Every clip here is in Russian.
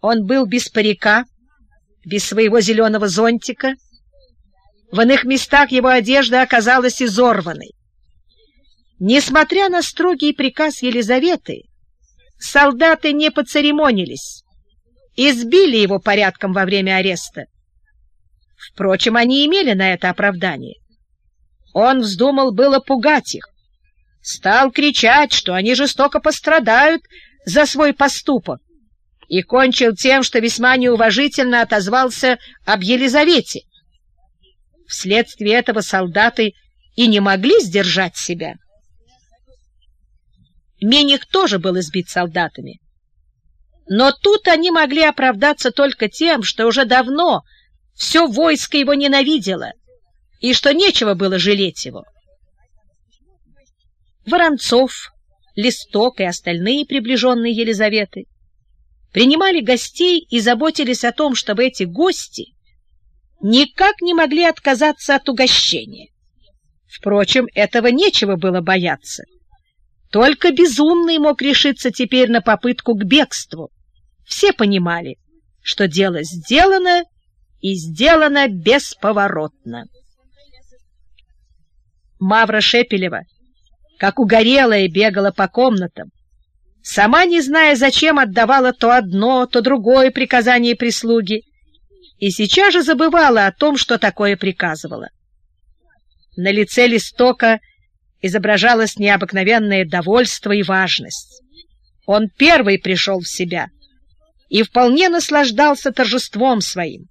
Он был без парика, без своего зеленого зонтика. В иных местах его одежда оказалась изорванной. Несмотря на строгий приказ Елизаветы, солдаты не поцеремонились, избили его порядком во время ареста. Впрочем, они имели на это оправдание. Он вздумал было пугать их, стал кричать, что они жестоко пострадают за свой поступок, и кончил тем, что весьма неуважительно отозвался об Елизавете. Вследствие этого солдаты и не могли сдержать себя. Миних тоже был избит солдатами. Но тут они могли оправдаться только тем, что уже давно все войско его ненавидело, и что нечего было жалеть его. Воронцов, Листок и остальные приближенные Елизаветы принимали гостей и заботились о том, чтобы эти гости никак не могли отказаться от угощения. Впрочем, этого нечего было бояться. Только безумный мог решиться теперь на попытку к бегству. Все понимали, что дело сделано и сделано бесповоротно. Мавра Шепелева, как угорелая, бегала по комнатам, сама не зная, зачем отдавала то одно, то другое приказание прислуги, и сейчас же забывала о том, что такое приказывала. На лице листока изображалось необыкновенное довольство и важность. Он первый пришел в себя и вполне наслаждался торжеством своим.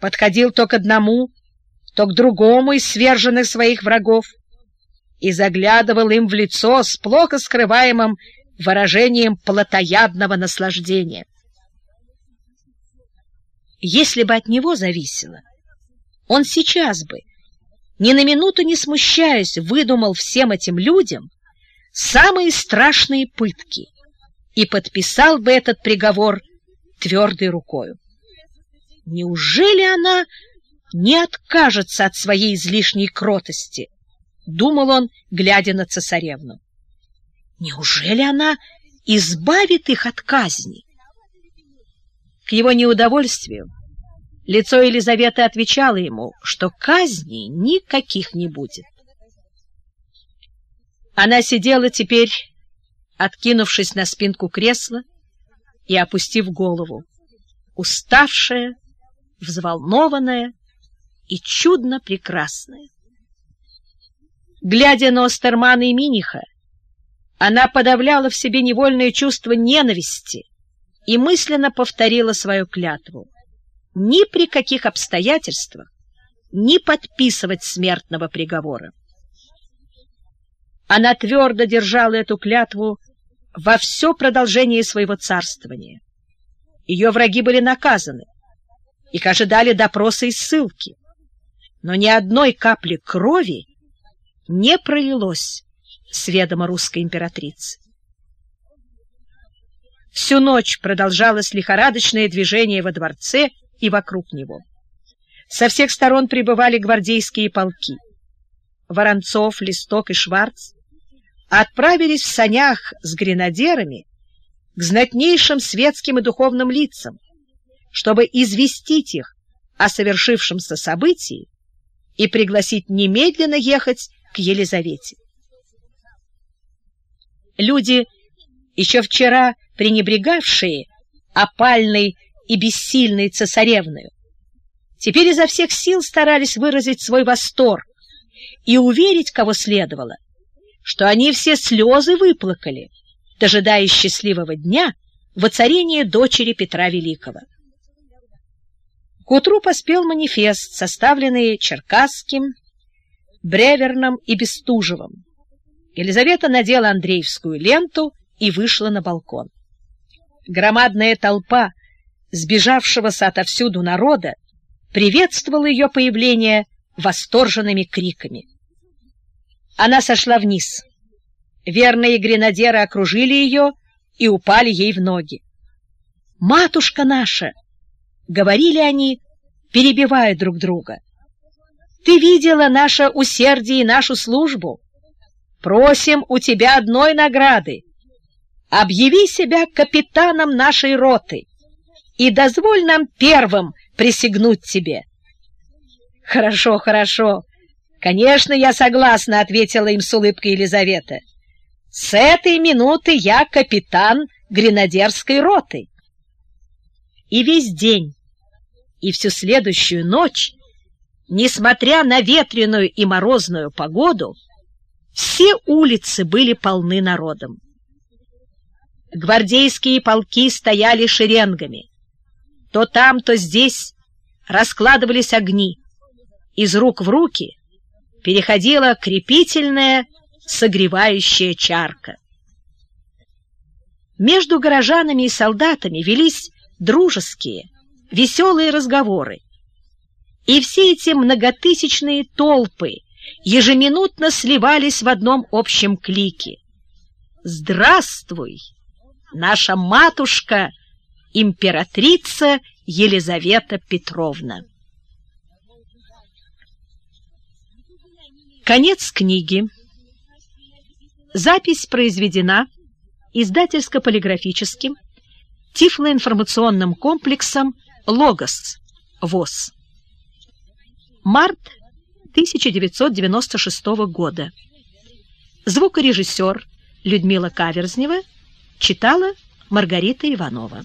Подходил то к одному, то к другому из сверженных своих врагов и заглядывал им в лицо с плохо скрываемым выражением плотоядного наслаждения. Если бы от него зависело, он сейчас бы, ни на минуту не смущаясь, выдумал всем этим людям самые страшные пытки и подписал бы этот приговор твердой рукою. Неужели она не откажется от своей излишней кротости? Думал он, глядя на цесаревну. Неужели она избавит их от казни? К его неудовольствию лицо Елизаветы отвечало ему, что казни никаких не будет. Она сидела теперь, откинувшись на спинку кресла и опустив голову, уставшая, взволнованная и чудно прекрасная. Глядя на Остермана и Миниха, она подавляла в себе невольное чувство ненависти и мысленно повторила свою клятву. Ни при каких обстоятельствах не подписывать смертного приговора. Она твердо держала эту клятву во все продолжение своего царствования. Ее враги были наказаны, их ожидали допросы и ссылки, но ни одной капли крови не пролилось с ведома русской императрицы. Всю ночь продолжалось лихорадочное движение во дворце и вокруг него. Со всех сторон прибывали гвардейские полки. Воронцов, Листок и Шварц отправились в санях с гренадерами к знатнейшим светским и духовным лицам, чтобы известить их о совершившемся событии и пригласить немедленно ехать к Елизавете. Люди, еще вчера пренебрегавшие опальной и бессильной цесаревною, теперь изо всех сил старались выразить свой восторг и уверить, кого следовало, что они все слезы выплакали, дожидаясь счастливого дня воцарения дочери Петра Великого. К утру поспел манифест, составленный Черкасским, Бреверном и Бестужевым. Елизавета надела Андреевскую ленту и вышла на балкон. Громадная толпа сбежавшегося отовсюду народа приветствовала ее появление восторженными криками. Она сошла вниз. Верные гренадеры окружили ее и упали ей в ноги. «Матушка наша!» — говорили они, перебивая друг друга. «Ты видела наше усердие и нашу службу? Просим у тебя одной награды. Объяви себя капитаном нашей роты. и дозволь нам первым присягнуть тебе. Хорошо, хорошо. Конечно, я согласна, ответила им с улыбкой Елизавета. С этой минуты я капитан гренадерской роты. И весь день, и всю следующую ночь, несмотря на ветреную и морозную погоду, все улицы были полны народом. Гвардейские полки стояли шеренгами. То там, то здесь раскладывались огни. Из рук в руки переходила крепительная, согревающая чарка. Между горожанами и солдатами велись дружеские, веселые разговоры. И все эти многотысячные толпы ежеминутно сливались в одном общем клике. «Здравствуй, наша матушка, императрица Елизавета Петровна!» Конец книги. Запись произведена издательско-полиграфическим тифлоинформационным комплексом «Логос» ВОЗ. Март 1996 года. Звукорежиссер Людмила Каверзнева читала Маргарита Иванова.